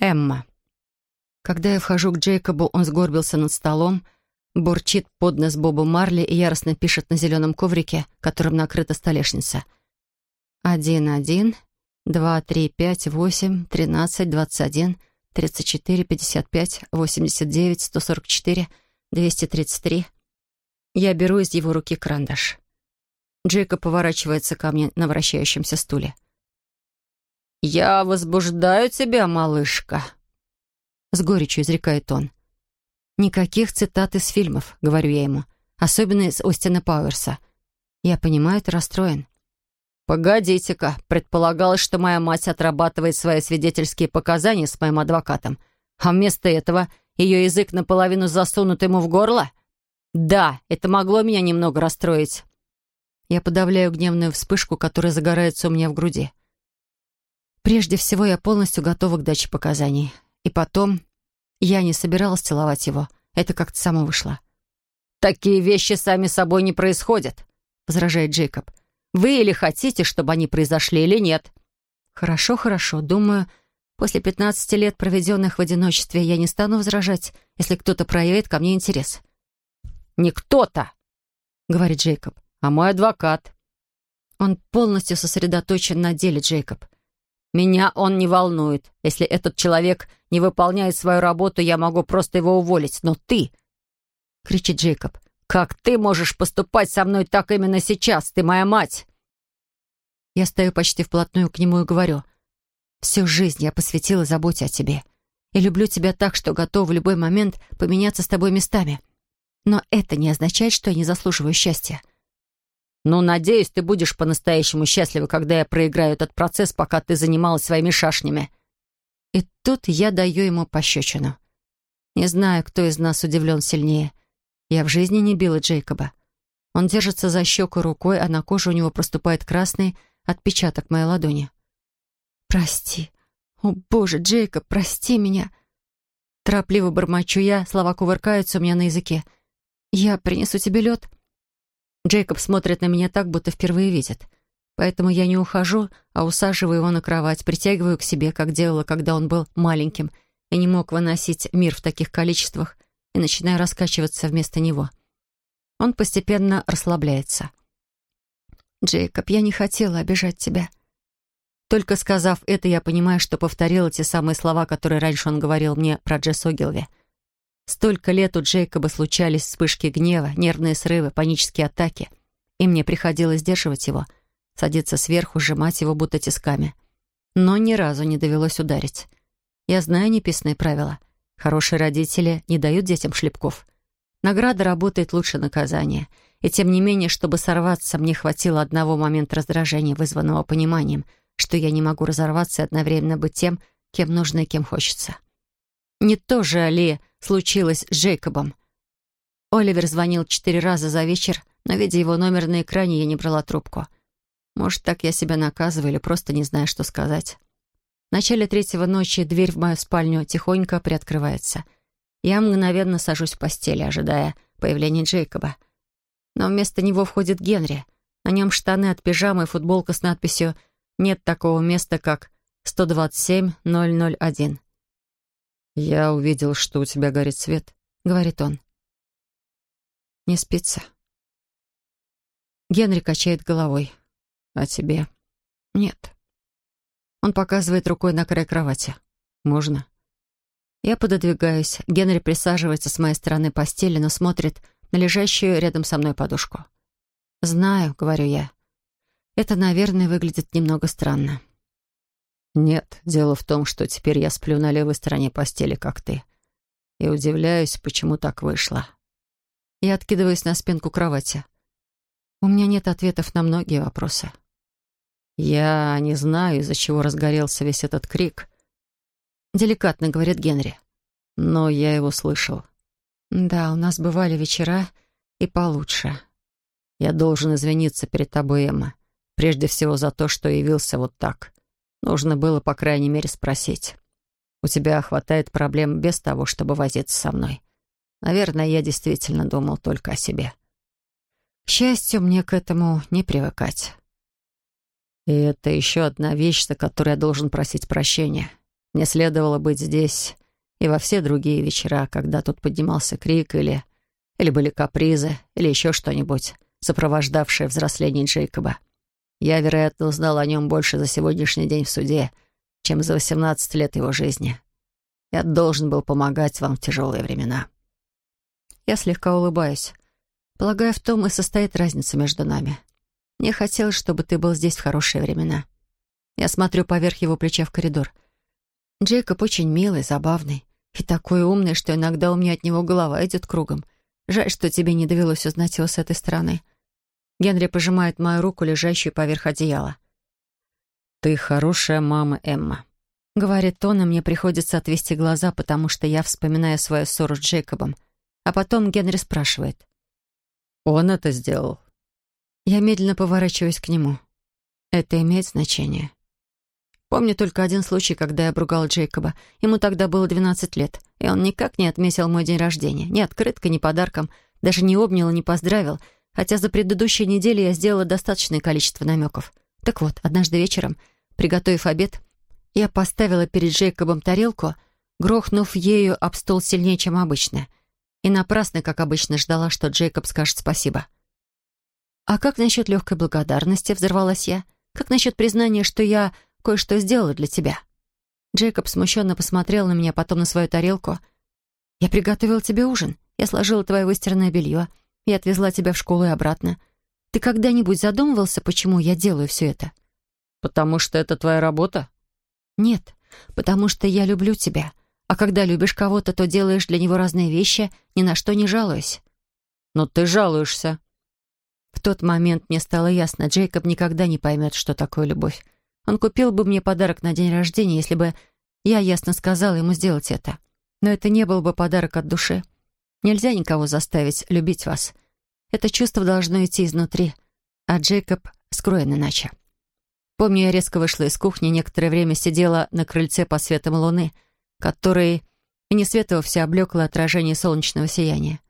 Эмма. Когда я вхожу к Джейкобу, он сгорбился над столом, бурчит под нос Бобу Марли и яростно пишет на зеленом коврике, которым накрыта столешница. «Один, один, два, три, пять, восемь, тринадцать, двадцать один, тридцать четыре, пятьдесят пять, восемьдесят девять, сто сорок четыре, двести тридцать три». Я беру из его руки карандаш. Джейкоб поворачивается ко мне на вращающемся стуле. «Я возбуждаю тебя, малышка», — с горечью изрекает он. «Никаких цитат из фильмов», — говорю я ему, особенно из Остина Пауэрса. Я понимаю, ты расстроен. «Погодите-ка, предполагалось, что моя мать отрабатывает свои свидетельские показания с моим адвокатом, а вместо этого ее язык наполовину засунут ему в горло? Да, это могло меня немного расстроить». Я подавляю гневную вспышку, которая загорается у меня в груди. Прежде всего, я полностью готова к даче показаний. И потом, я не собиралась целовать его. Это как-то само вышло. «Такие вещи сами собой не происходят», — возражает Джейкоб. «Вы или хотите, чтобы они произошли, или нет?» «Хорошо, хорошо. Думаю, после 15 лет, проведенных в одиночестве, я не стану возражать, если кто-то проявит ко мне интерес». «Не кто-то», — говорит Джейкоб, — «а мой адвокат». Он полностью сосредоточен на деле, Джейкоб. Меня он не волнует. Если этот человек не выполняет свою работу, я могу просто его уволить. Но ты...» — кричит Джейкоб. «Как ты можешь поступать со мной так именно сейчас? Ты моя мать!» Я стою почти вплотную к нему и говорю. «Всю жизнь я посвятила заботе о тебе. И люблю тебя так, что готова в любой момент поменяться с тобой местами. Но это не означает, что я не заслуживаю счастья. «Ну, надеюсь, ты будешь по-настоящему счастлива, когда я проиграю этот процесс, пока ты занималась своими шашнями». И тут я даю ему пощечину. Не знаю, кто из нас удивлен сильнее. Я в жизни не била Джейкоба. Он держится за щеку рукой, а на коже у него проступает красный отпечаток моей ладони. «Прости. О, боже, Джейкоб, прости меня!» Торопливо бормочу я, слова кувыркаются у меня на языке. «Я принесу тебе лед?» Джейкоб смотрит на меня так, будто впервые видит. Поэтому я не ухожу, а усаживаю его на кровать, притягиваю к себе, как делала, когда он был маленьким и не мог выносить мир в таких количествах, и начинаю раскачиваться вместо него. Он постепенно расслабляется. «Джейкоб, я не хотела обижать тебя». Только сказав это, я понимаю, что повторила те самые слова, которые раньше он говорил мне про Джесс Огилви — Столько лет у Джейкоба случались вспышки гнева, нервные срывы, панические атаки. И мне приходилось сдерживать его, садиться сверху, сжимать его будто тисками. Но ни разу не довелось ударить. Я знаю неписанные правила. Хорошие родители не дают детям шлепков. Награда работает лучше наказания. И тем не менее, чтобы сорваться, мне хватило одного момента раздражения, вызванного пониманием, что я не могу разорваться и одновременно быть тем, кем нужно и кем хочется. Не то же ли случилось с Джейкобом? Оливер звонил четыре раза за вечер, но, видя его номер на экране, я не брала трубку. Может, так я себя наказываю или просто не знаю, что сказать. В начале третьего ночи дверь в мою спальню тихонько приоткрывается. Я мгновенно сажусь в постели, ожидая появления Джейкоба. Но вместо него входит Генри. На нем штаны от пижамы и футболка с надписью «Нет такого места, как 127-001». «Я увидел, что у тебя горит свет», — говорит он. «Не спится». Генри качает головой. «А тебе?» «Нет». Он показывает рукой на край кровати. «Можно?» Я пододвигаюсь. Генри присаживается с моей стороны постели, но смотрит на лежащую рядом со мной подушку. «Знаю», — говорю я. «Это, наверное, выглядит немного странно». «Нет, дело в том, что теперь я сплю на левой стороне постели, как ты. И удивляюсь, почему так вышло». Я откидываюсь на спинку кровати. У меня нет ответов на многие вопросы. «Я не знаю, из-за чего разгорелся весь этот крик», — деликатно говорит Генри. «Но я его слышал». «Да, у нас бывали вечера и получше». «Я должен извиниться перед тобой, Эмма. Прежде всего за то, что явился вот так. Нужно было, по крайней мере, спросить. У тебя хватает проблем без того, чтобы возиться со мной. Наверное, я действительно думал только о себе. К счастью, мне к этому не привыкать. И это еще одна вещь, за которую я должен просить прощения. Мне следовало быть здесь и во все другие вечера, когда тут поднимался крик или... или были капризы, или еще что-нибудь, сопровождавшее взросление Джейкоба. Я, вероятно, узнал о нем больше за сегодняшний день в суде, чем за 18 лет его жизни. Я должен был помогать вам в тяжелые времена. Я слегка улыбаюсь. Полагаю, в том и состоит разница между нами. Мне хотелось, чтобы ты был здесь в хорошие времена. Я смотрю поверх его плеча в коридор. Джейкоб очень милый, забавный и такой умный, что иногда у меня от него голова идет кругом. Жаль, что тебе не довелось узнать его с этой стороны. Генри пожимает мою руку, лежащую поверх одеяла. «Ты хорошая мама, Эмма», — говорит он, и мне приходится отвести глаза, потому что я вспоминаю свою ссору с Джейкобом. А потом Генри спрашивает. «Он это сделал?» Я медленно поворачиваюсь к нему. Это имеет значение. Помню только один случай, когда я обругал Джейкоба. Ему тогда было 12 лет, и он никак не отметил мой день рождения. Ни открыткой, ни подарком. Даже не обнял и не поздравил, хотя за предыдущие недели я сделала достаточное количество намеков. Так вот, однажды вечером, приготовив обед, я поставила перед Джейкобом тарелку, грохнув ею об стол сильнее, чем обычно. И напрасно, как обычно, ждала, что Джейкоб скажет спасибо. «А как насчет легкой благодарности?» — взорвалась я. «Как насчет признания, что я кое-что сделала для тебя». Джейкоб смущенно посмотрел на меня, потом на свою тарелку. «Я приготовила тебе ужин. Я сложила твое выстиранное белье. Я отвезла тебя в школу и обратно. Ты когда-нибудь задумывался, почему я делаю все это?» «Потому что это твоя работа?» «Нет, потому что я люблю тебя. А когда любишь кого-то, то делаешь для него разные вещи, ни на что не жалуясь». «Но ты жалуешься». В тот момент мне стало ясно, Джейкоб никогда не поймет, что такое любовь. Он купил бы мне подарок на день рождения, если бы я ясно сказала ему сделать это. Но это не был бы подарок от души. Нельзя никого заставить любить вас. Это чувство должно идти изнутри, а Джейкоб скроен иначе. Помню, я резко вышла из кухни, некоторое время сидела на крыльце по светам луны, который и не свет его все облекло отражение солнечного сияния.